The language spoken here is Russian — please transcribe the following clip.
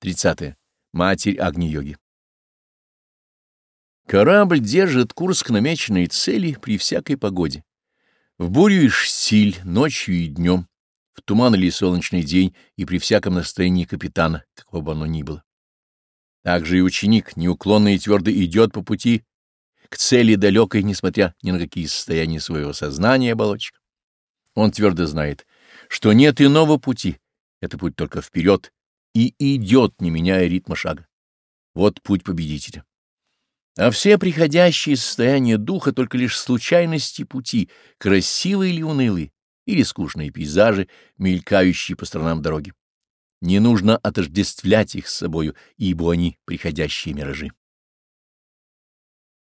30. Матерь Агни-йоги. Корабль держит курс к намеченной цели при всякой погоде. В бурю и штиль, ночью и днем, в туман или солнечный день и при всяком настроении капитана, какого бы оно ни было. Также и ученик неуклонно и твердо идет по пути к цели далекой, несмотря ни на какие состояния своего сознания оболочек. Он твердо знает, что нет иного пути, это путь только вперед, и идет, не меняя ритма шага. Вот путь победителя. А все приходящие состояния духа только лишь случайности пути, красивые или унылые, или скучные пейзажи, мелькающие по сторонам дороги. Не нужно отождествлять их с собою, ибо они приходящие миражи.